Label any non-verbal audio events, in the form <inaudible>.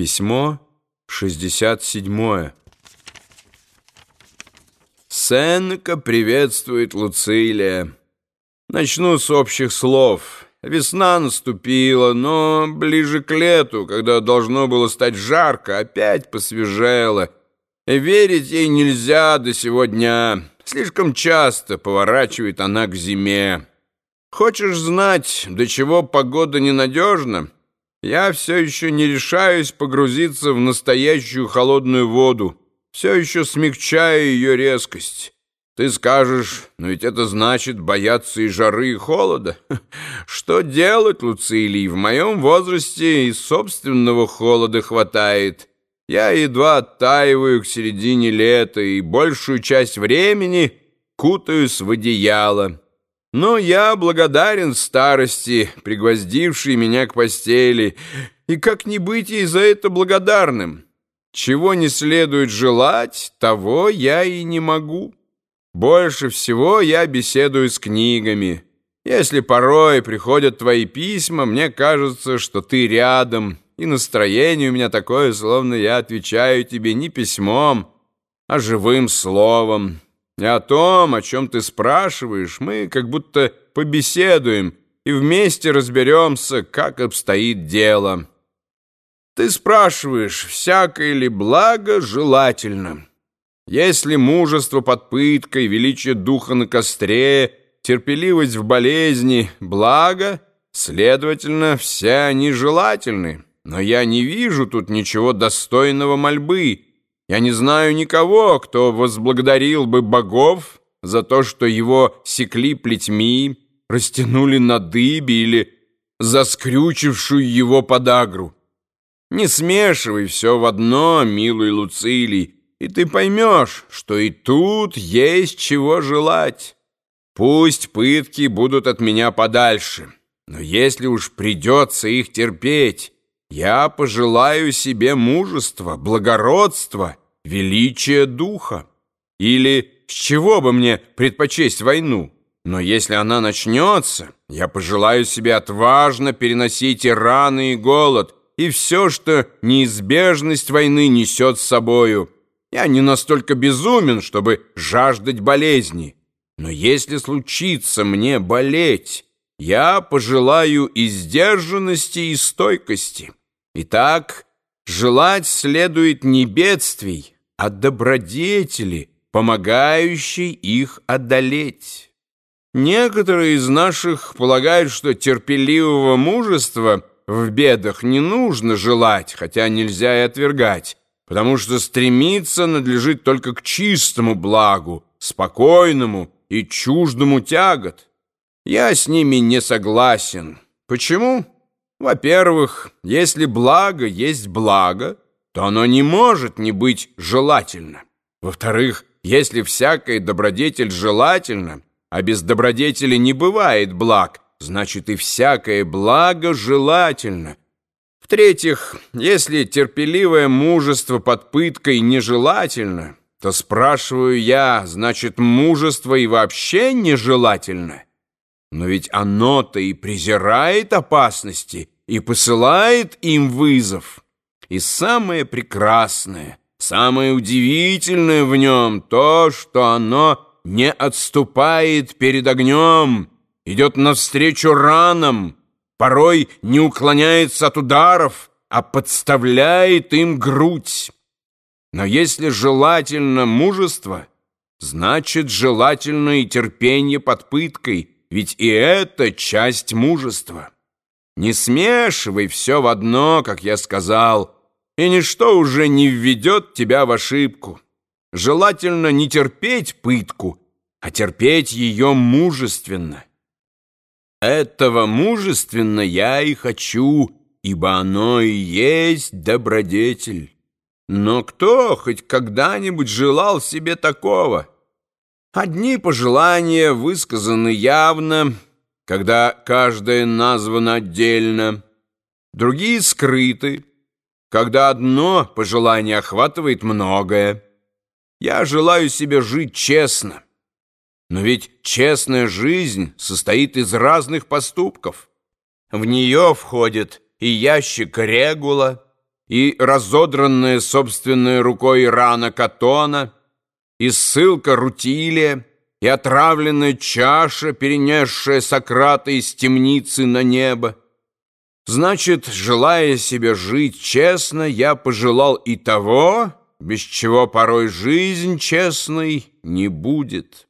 Письмо 67 Сенека приветствует Луцилия. Начну с общих слов. Весна наступила, но ближе к лету, когда должно было стать жарко, опять посвежело. Верить ей нельзя до сего дня. Слишком часто поворачивает она к зиме. Хочешь знать, до чего погода ненадежна? Я все еще не решаюсь погрузиться в настоящую холодную воду, все еще смягчая ее резкость. Ты скажешь, но ведь это значит бояться и жары, и холода. <laughs> Что делать, Луцилий? В моем возрасте и собственного холода хватает. Я едва оттаиваю к середине лета и большую часть времени кутаюсь в одеяло. Но я благодарен старости, пригвоздившей меня к постели, и как не быть ей за это благодарным? Чего не следует желать, того я и не могу. Больше всего я беседую с книгами. Если порой приходят твои письма, мне кажется, что ты рядом, и настроение у меня такое, словно я отвечаю тебе не письмом, а живым словом». И о том, о чем ты спрашиваешь, мы как будто побеседуем и вместе разберемся, как обстоит дело. Ты спрашиваешь, всякое ли благо желательно? Если мужество под пыткой, величие духа на костре, терпеливость в болезни, благо, следовательно, все они желательны. Но я не вижу тут ничего достойного мольбы, я не знаю никого, кто возблагодарил бы богов за то, что его секли плетьми, растянули на дыбе или заскрючившую его подагру. Не смешивай все в одно, милый Луцилий, и ты поймешь, что и тут есть чего желать. Пусть пытки будут от меня подальше, но если уж придется их терпеть, я пожелаю себе мужества, благородства величия духа. Или с чего бы мне предпочесть войну? Но если она начнется, я пожелаю себе отважно переносить и раны, и голод, и все, что неизбежность войны несет с собою. Я не настолько безумен, чтобы жаждать болезни. Но если случится мне болеть, я пожелаю и сдержанности, и стойкости. Итак, желать следует не бедствий, а добродетели, помогающей их одолеть. Некоторые из наших полагают, что терпеливого мужества в бедах не нужно желать, хотя нельзя и отвергать, потому что стремиться надлежит только к чистому благу, спокойному и чуждому тягот. Я с ними не согласен. Почему? Во-первых, если благо есть благо, то оно не может не быть желательно. Во-вторых, если всякая добродетель желательна, а без добродетели не бывает благ, значит и всякое благо желательно. В-третьих, если терпеливое мужество под пыткой нежелательно, то, спрашиваю я, значит, мужество и вообще нежелательно? Но ведь оно-то и презирает опасности, и посылает им вызов. И самое прекрасное, самое удивительное в нем то, что оно не отступает перед огнем, идет навстречу ранам, порой не уклоняется от ударов, а подставляет им грудь. Но если желательно мужество, значит желательно и терпение под пыткой, ведь и это часть мужества. Не смешивай все в одно, как я сказал, и ничто уже не введет тебя в ошибку. Желательно не терпеть пытку, а терпеть ее мужественно. Этого мужественно я и хочу, ибо оно и есть добродетель. Но кто хоть когда-нибудь желал себе такого? Одни пожелания высказаны явно, когда каждое названо отдельно, другие скрыты, когда одно пожелание охватывает многое. Я желаю себе жить честно. Но ведь честная жизнь состоит из разных поступков. В нее входит и ящик регула, и разодранная собственной рукой рана Катона, и ссылка Рутилия, и отравленная чаша, перенесшая Сократа из темницы на небо. Значит, желая себе жить честно, я пожелал и того, без чего порой жизнь честной не будет».